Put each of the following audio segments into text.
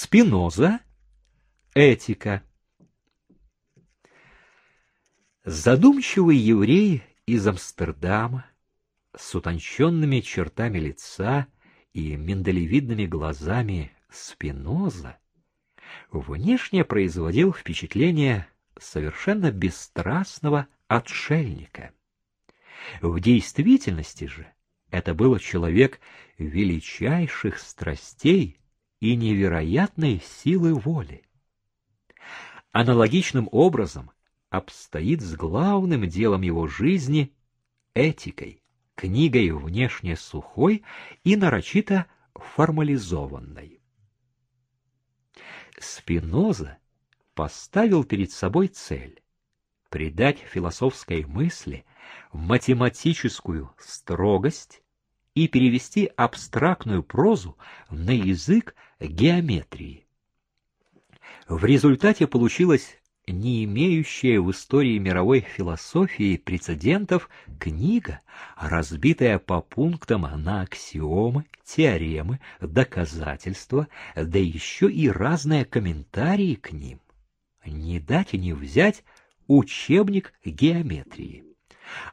Спиноза — этика. Задумчивый еврей из Амстердама с утонченными чертами лица и миндалевидными глазами Спиноза внешне производил впечатление совершенно бесстрастного отшельника. В действительности же это был человек величайших страстей и невероятной силы воли. Аналогичным образом обстоит с главным делом его жизни — этикой, книгой внешне сухой и нарочито формализованной. Спиноза поставил перед собой цель — придать философской мысли математическую строгость и перевести абстрактную прозу на язык геометрии. В результате получилась не имеющая в истории мировой философии прецедентов книга, разбитая по пунктам на аксиомы, теоремы, доказательства, да еще и разные комментарии к ним. Не дать и не взять учебник геометрии.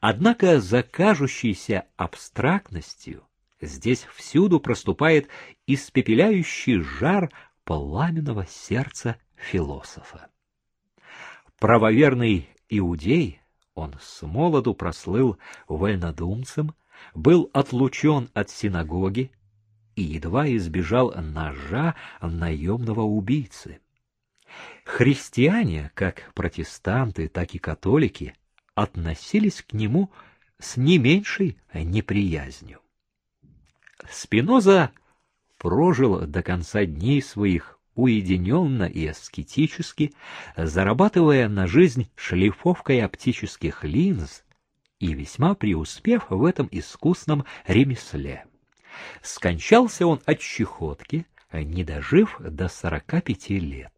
Однако за кажущейся абстрактностью здесь всюду проступает испепеляющий жар пламенного сердца философа. Правоверный иудей, он с молоду прослыл вольнодумцем, был отлучен от синагоги и едва избежал ножа наемного убийцы. Христиане, как протестанты, так и католики, относились к нему с не меньшей неприязнью. Спиноза прожил до конца дней своих уединенно и аскетически, зарабатывая на жизнь шлифовкой оптических линз и весьма преуспев в этом искусном ремесле. Скончался он от чехотки, не дожив до сорока пяти лет.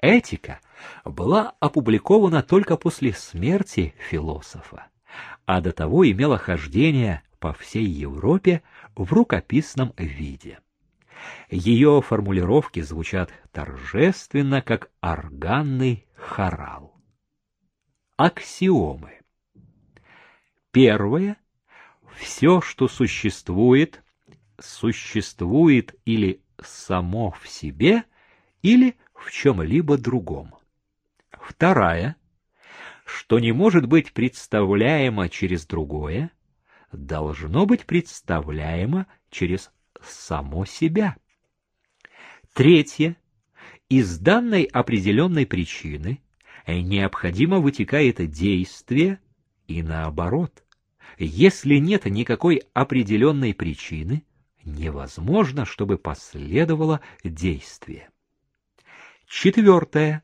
Этика была опубликована только после смерти философа, а до того имела хождение по всей Европе в рукописном виде. Ее формулировки звучат торжественно, как органный хорал. Аксиомы. Первое. Все, что существует, существует или само в себе, или в чем-либо другом. Вторая. Что не может быть представляемо через другое, должно быть представляемо через само себя. Третье. Из данной определенной причины необходимо вытекает действие и наоборот. Если нет никакой определенной причины, невозможно, чтобы последовало действие. Четвертое.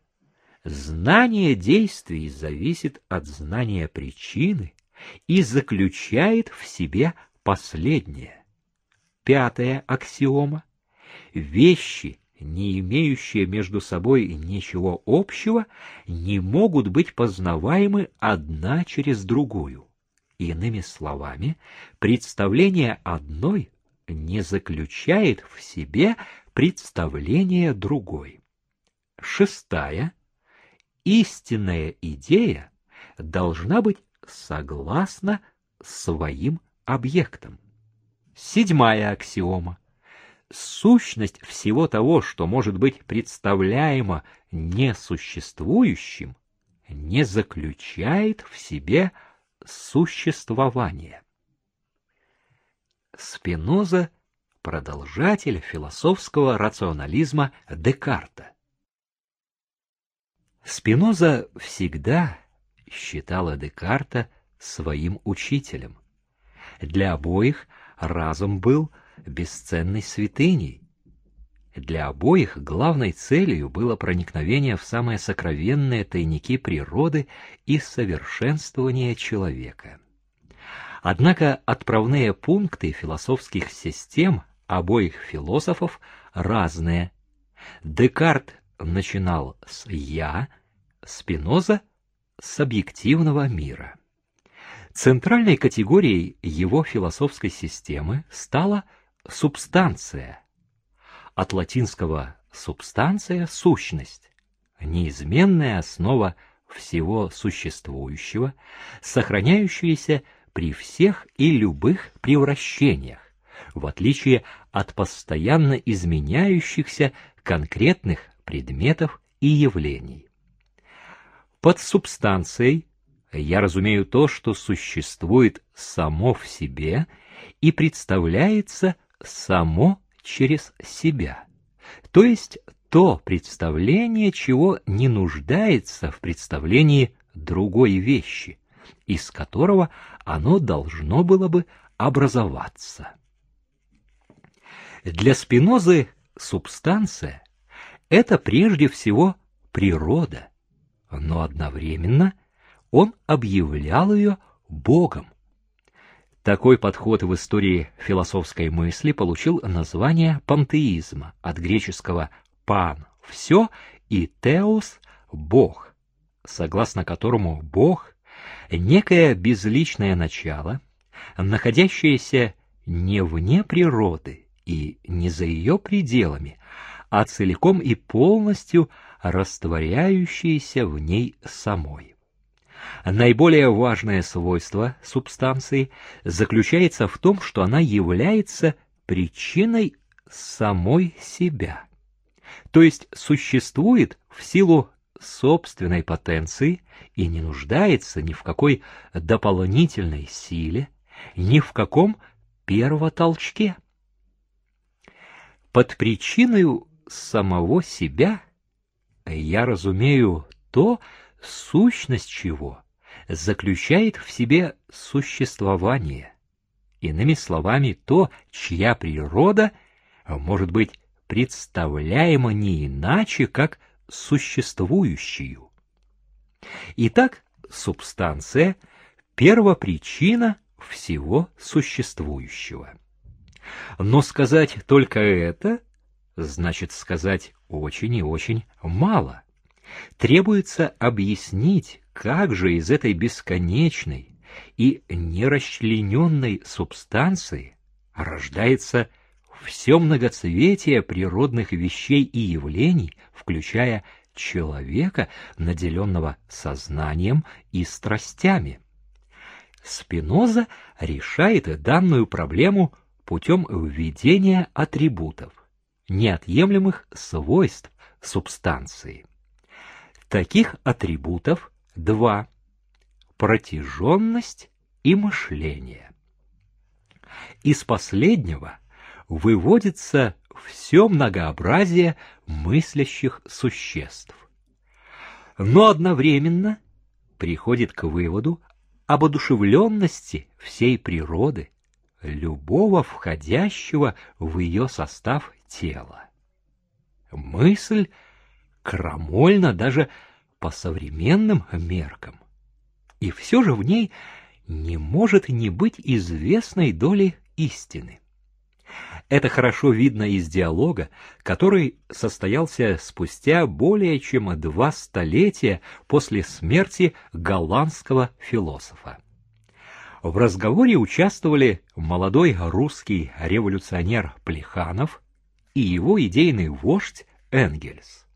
Знание действий зависит от знания причины и заключает в себе последнее. Пятая аксиома. Вещи, не имеющие между собой ничего общего, не могут быть познаваемы одна через другую. Иными словами, представление одной не заключает в себе представление другой. Шестая. Истинная идея должна быть согласна своим объектом. Седьмая аксиома. Сущность всего того, что может быть представляемо несуществующим, не заключает в себе существование. Спиноза — продолжатель философского рационализма Декарта. Спиноза всегда считала Декарта своим учителем. Для обоих — разум был бесценной святыней. Для обоих главной целью было проникновение в самые сокровенные тайники природы и совершенствование человека. Однако отправные пункты философских систем обоих философов разные. Декарт начинал с «я», Спиноза — с объективного мира. Центральной категорией его философской системы стала субстанция, от латинского «субстанция» — сущность, неизменная основа всего существующего, сохраняющаяся при всех и любых превращениях, в отличие от постоянно изменяющихся конкретных предметов и явлений. Под субстанцией я разумею то, что существует само в себе и представляется само через себя, то есть то представление, чего не нуждается в представлении другой вещи, из которого оно должно было бы образоваться. Для Спинозы субстанция — это прежде всего природа, но одновременно он объявлял ее Богом. Такой подход в истории философской мысли получил название пантеизма от греческого «пан» — «все» и «теос» — «бог», согласно которому Бог — некое безличное начало, находящееся не вне природы и не за ее пределами, а целиком и полностью растворяющееся в ней самой. Наиболее важное свойство субстанции заключается в том, что она является причиной самой себя, то есть существует в силу собственной потенции и не нуждается ни в какой дополнительной силе, ни в каком первотолчке. Под причиной самого себя я разумею то, сущность чего заключает в себе существование. Иными словами, то, чья природа может быть представляема не иначе, как существующую. Итак, субстанция — первопричина всего существующего. Но сказать только это значит сказать очень и очень мало. Требуется объяснить, как же из этой бесконечной и нерасчлененной субстанции рождается все многоцветие природных вещей и явлений, включая человека, наделенного сознанием и страстями. Спиноза решает данную проблему путем введения атрибутов, неотъемлемых свойств субстанции. Таких атрибутов два – протяженность и мышление. Из последнего выводится все многообразие мыслящих существ. Но одновременно приходит к выводу об одушевленности всей природы, любого входящего в ее состав тела. Мысль крамольна даже по современным меркам, и все же в ней не может не быть известной доли истины. Это хорошо видно из диалога, который состоялся спустя более чем два столетия после смерти голландского философа. В разговоре участвовали молодой русский революционер Плеханов и его идейный вождь Энгельс.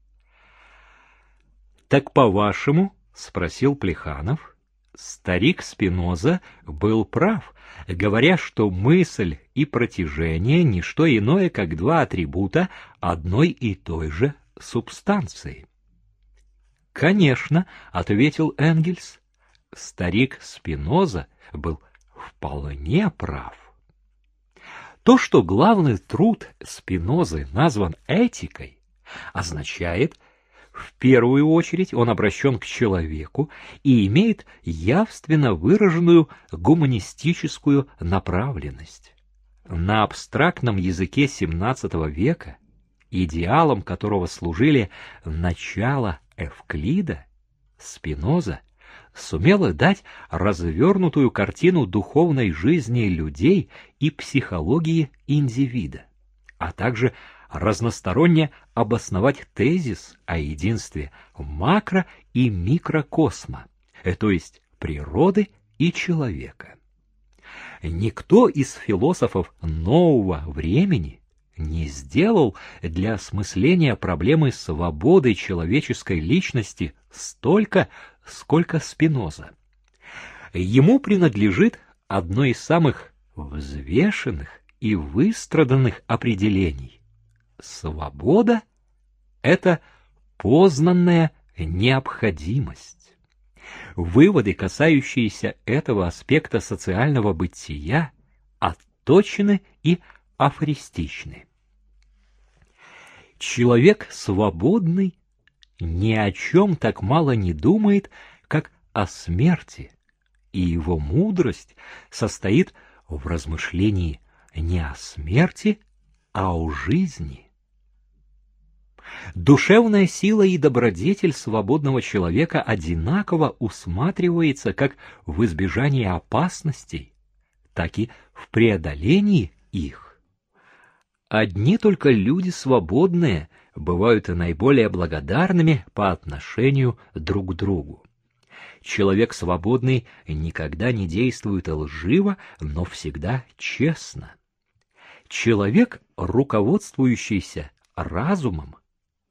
«Так по-вашему, — спросил Плеханов, — старик Спиноза был прав, говоря, что мысль и протяжение — не что иное, как два атрибута одной и той же субстанции». «Конечно, — ответил Энгельс, — старик Спиноза был вполне прав. То, что главный труд Спинозы назван этикой, означает, в первую очередь он обращен к человеку и имеет явственно выраженную гуманистическую направленность. На абстрактном языке XVII века, идеалом которого служили начало Эвклида, Спиноза сумела дать развернутую картину духовной жизни людей и психологии индивида, а также разносторонне обосновать тезис о единстве макро- и микрокосма, э, то есть природы и человека. Никто из философов нового времени не сделал для осмысления проблемы свободы человеческой личности столько, сколько Спиноза. Ему принадлежит одно из самых взвешенных и выстраданных определений. Свобода — это познанная необходимость. Выводы, касающиеся этого аспекта социального бытия, отточены и афористичны. Человек свободный ни о чем так мало не думает, как о смерти, и его мудрость состоит в размышлении не о смерти, а о жизни. Душевная сила и добродетель свободного человека одинаково усматривается как в избежании опасностей, так и в преодолении их. Одни только люди свободные бывают наиболее благодарными по отношению друг к другу. Человек свободный никогда не действует лживо, но всегда честно. Человек, руководствующийся разумом,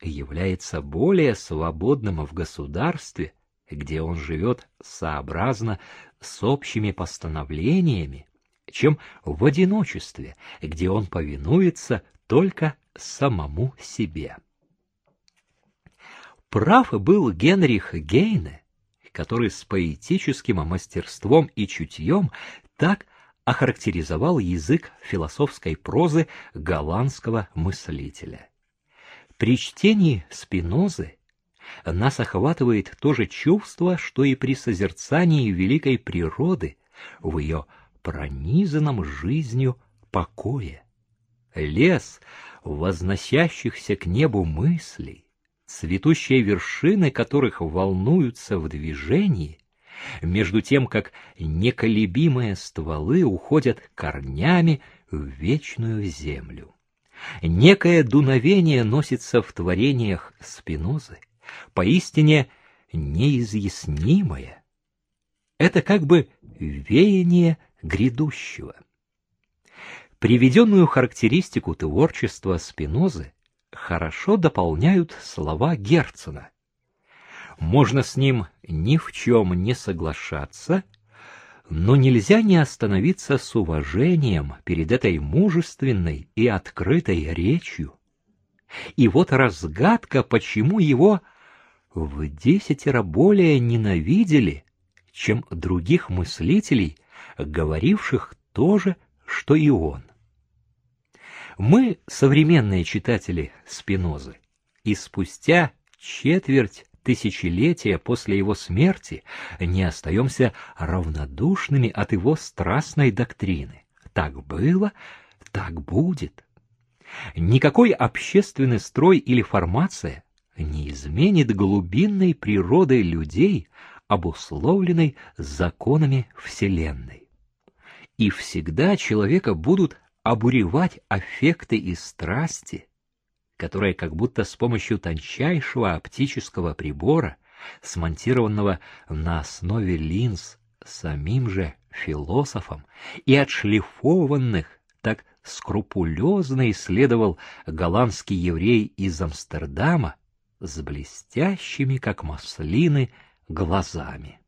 является более свободным в государстве, где он живет сообразно с общими постановлениями, чем в одиночестве, где он повинуется только самому себе. Прав был Генрих Гейне, который с поэтическим мастерством и чутьем так охарактеризовал язык философской прозы голландского мыслителя. При чтении Спинозы нас охватывает то же чувство, что и при созерцании великой природы в ее пронизанном жизнью покое. Лес возносящихся к небу мыслей, цветущие вершины которых волнуются в движении, между тем как неколебимые стволы уходят корнями в вечную землю. Некое дуновение носится в творениях Спинозы, поистине неизъяснимое. Это как бы веяние грядущего. Приведенную характеристику творчества Спинозы хорошо дополняют слова Герцена. Можно с ним ни в чем не соглашаться, но нельзя не остановиться с уважением перед этой мужественной и открытой речью. И вот разгадка, почему его в десятеро более ненавидели, чем других мыслителей, говоривших то же, что и он. Мы, современные читатели Спинозы, и спустя четверть тысячелетия после его смерти не остаемся равнодушными от его страстной доктрины. Так было, так будет. Никакой общественный строй или формация не изменит глубинной природы людей, обусловленной законами Вселенной. И всегда человека будут обуревать аффекты и страсти, которые как будто с помощью тончайшего оптического прибора, смонтированного на основе линз самим же философом и отшлифованных так скрупулезно исследовал голландский еврей из Амстердама с блестящими, как маслины, глазами.